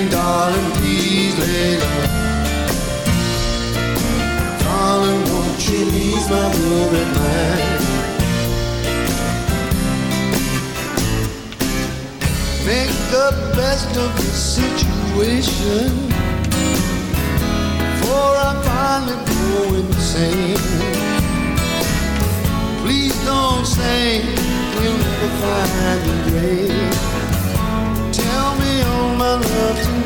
saying, darling, please lay low. Darling, won't you ease my mood at? Make the best of the situation. For I'm finally going insane. Please don't say we'll never find the grave. Tell me all my love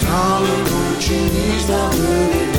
Darling, don't you need that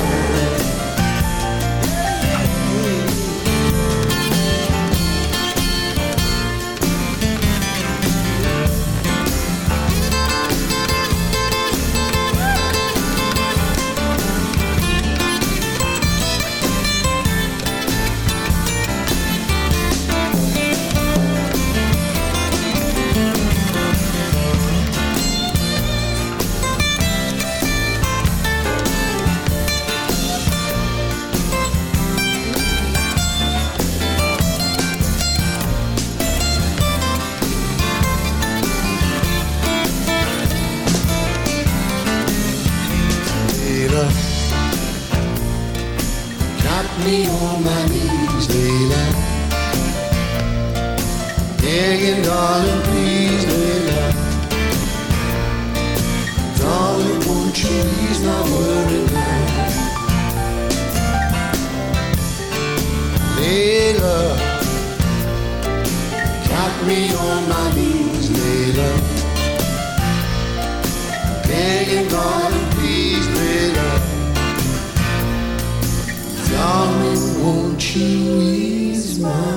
Layla. Got me on my knees, Layla. Begging, darling, please, Layla. Darling, won't you ease my worried mind? Layla. Got me on my knees, Layla. Begging, darling. you is mine.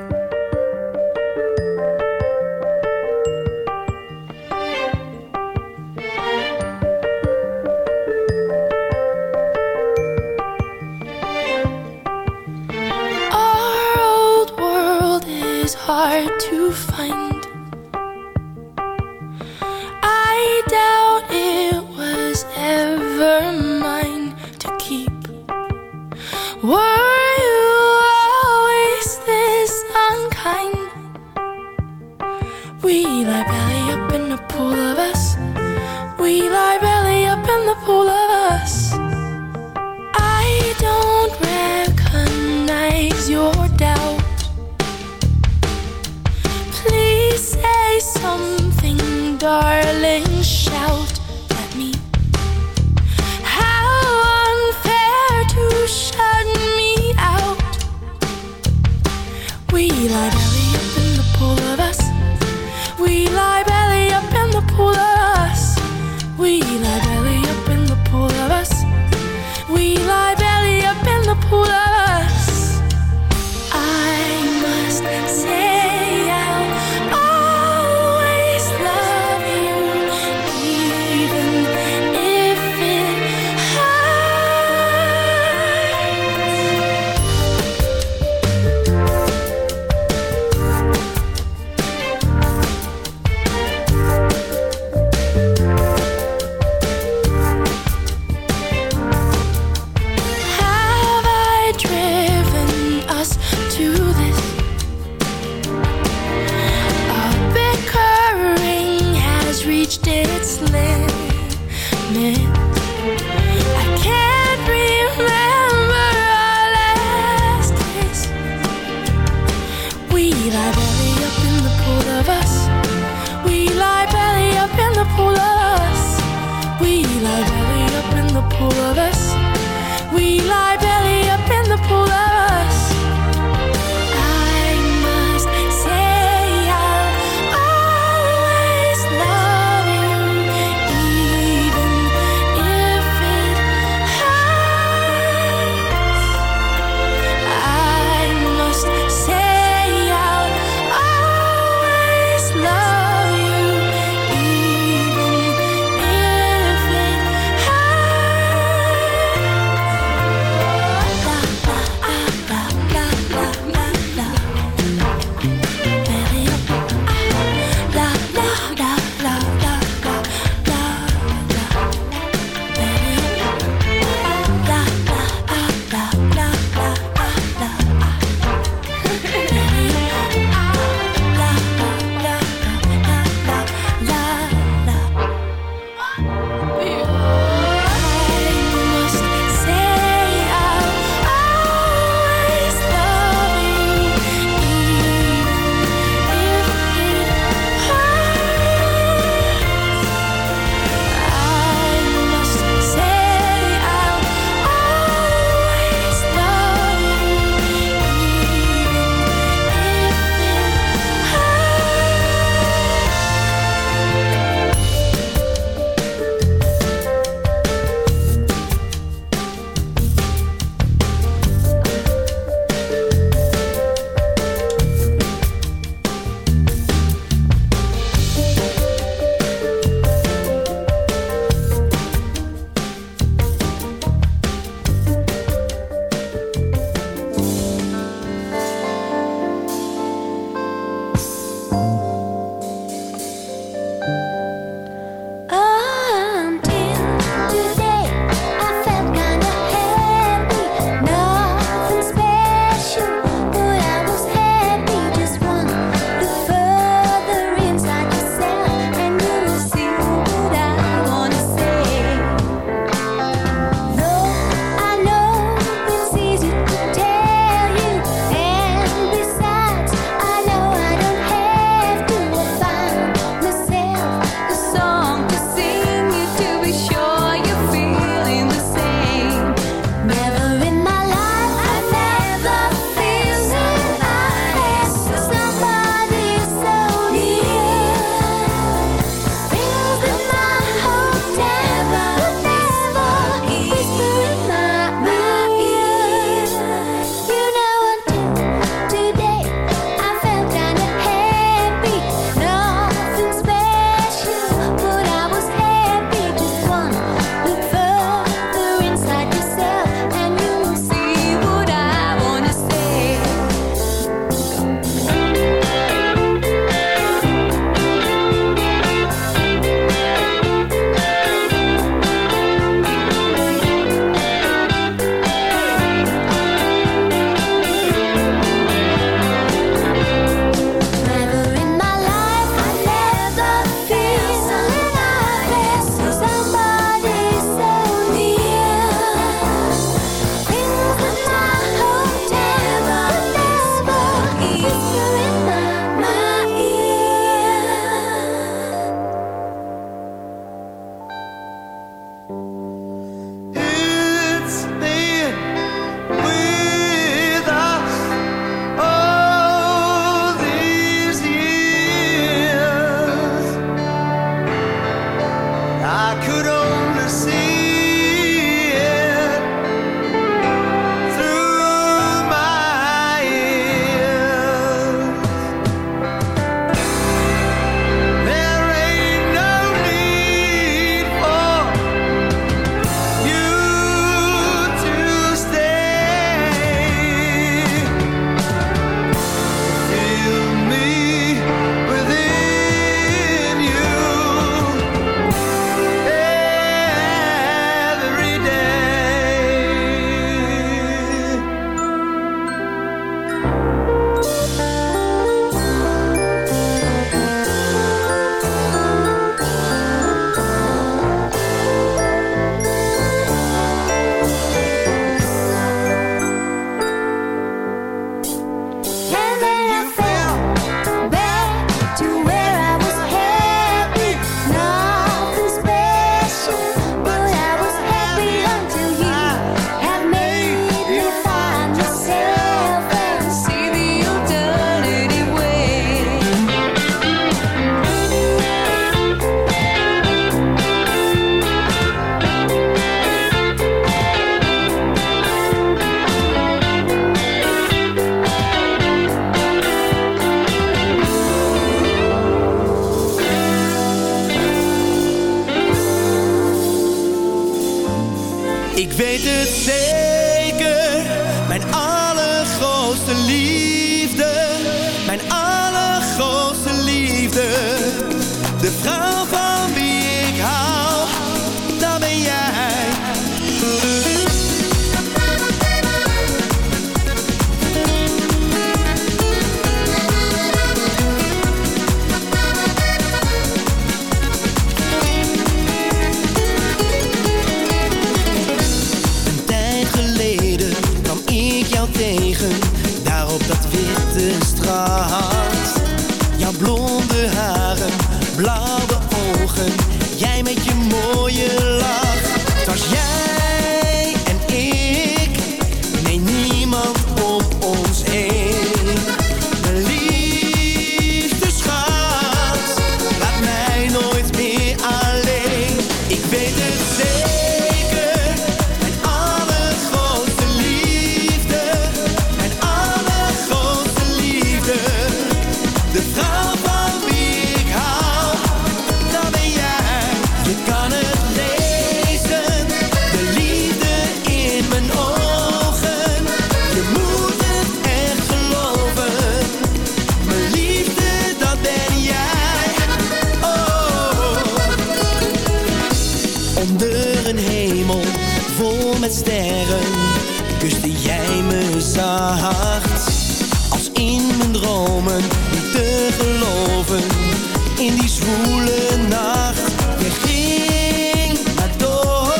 in die zwoele nacht. Je ging maar door,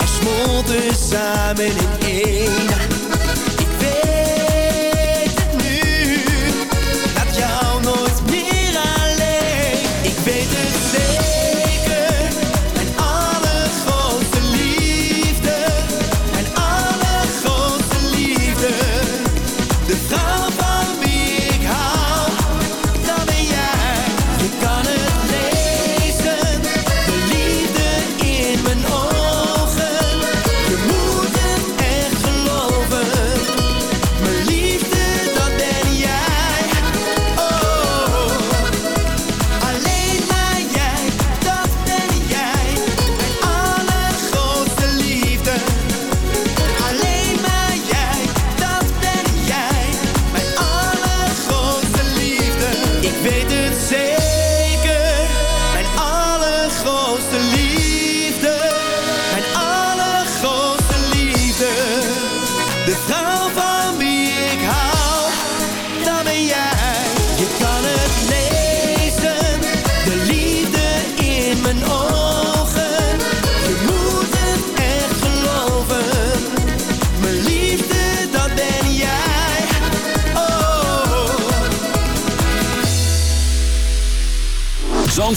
en smolten samen in één.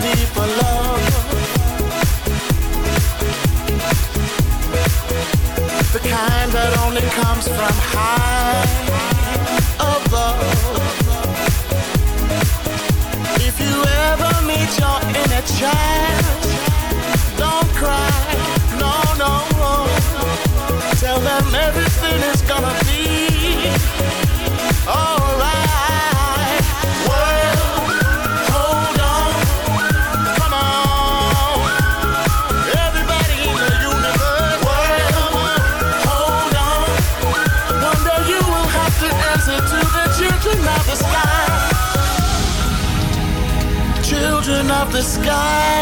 deep sky.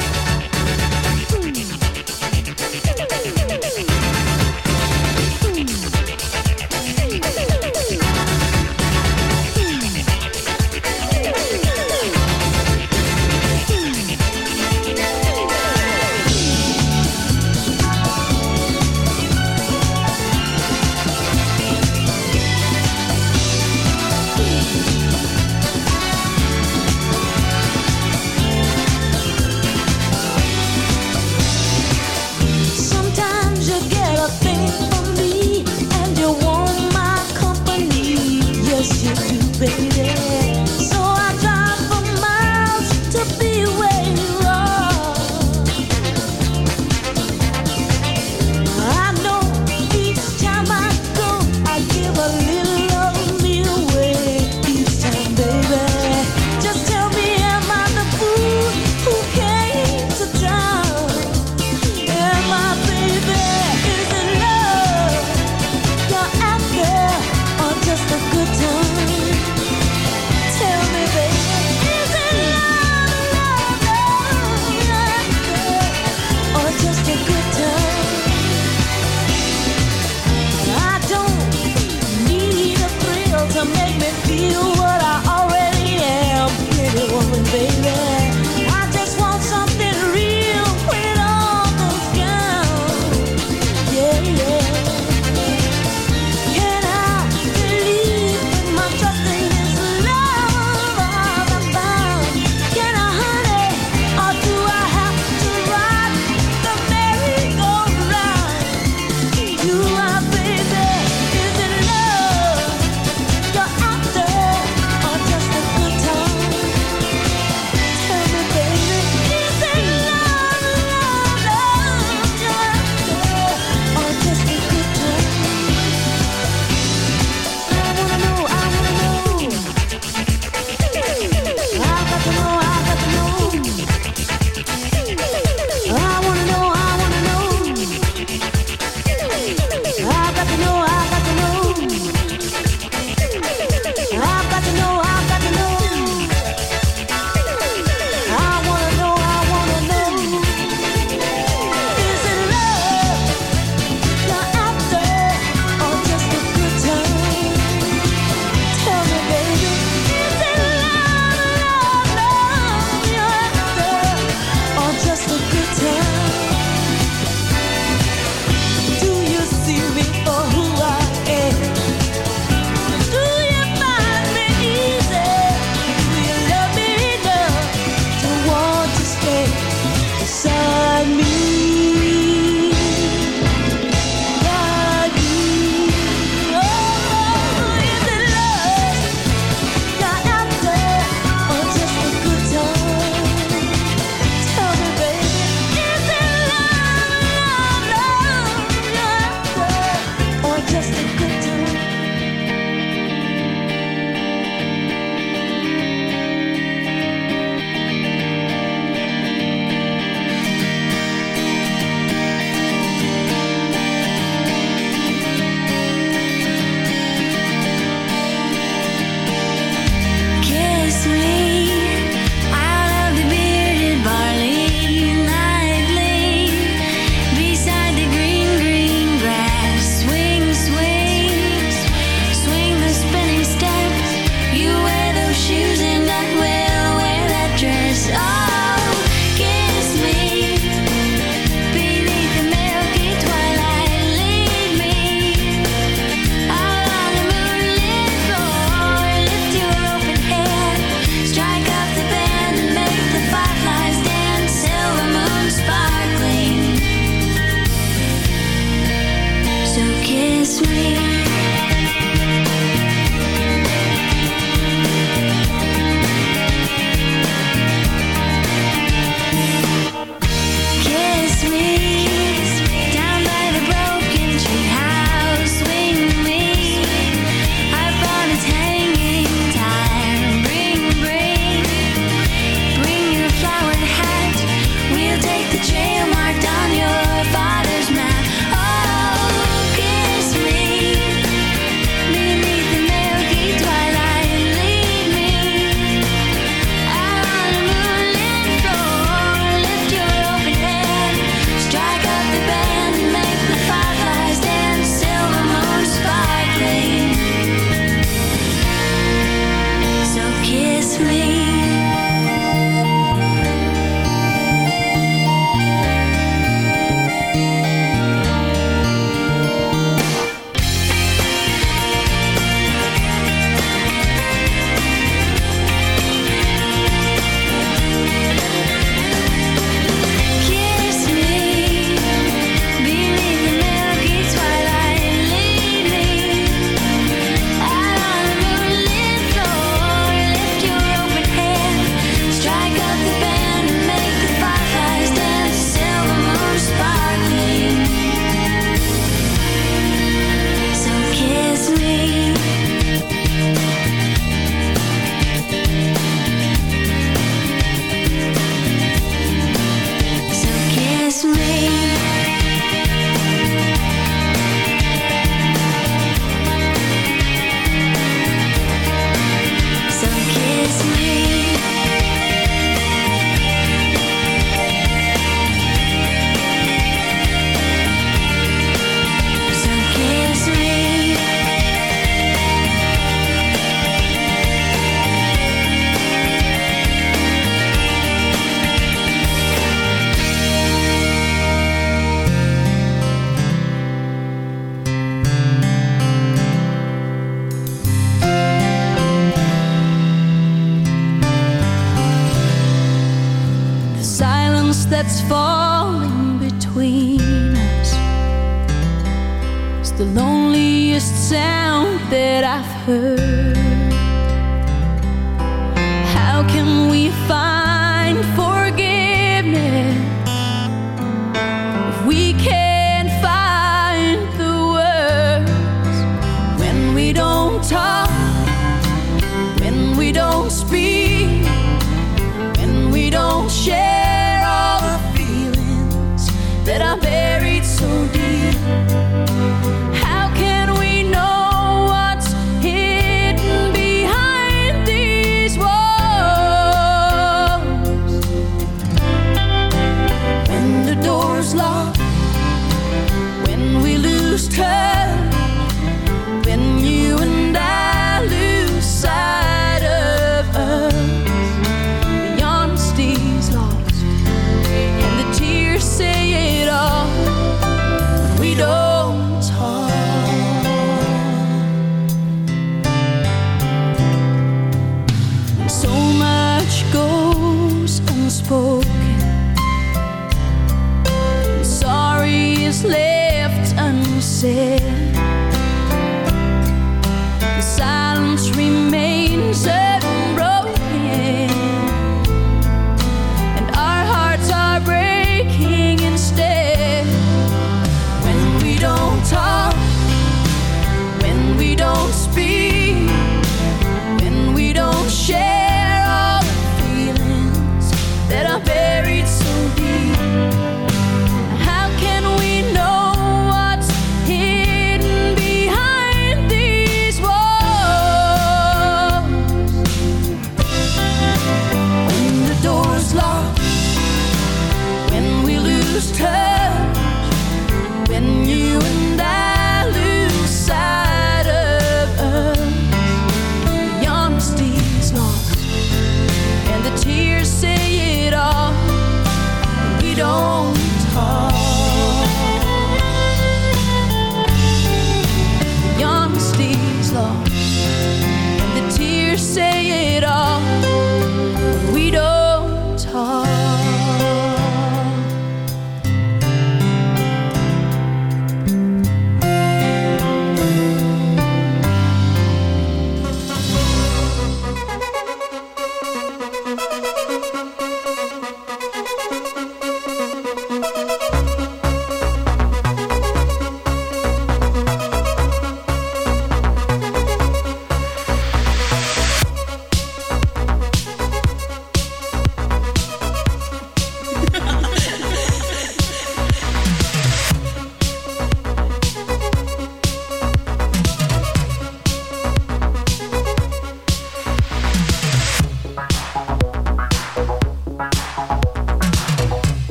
me.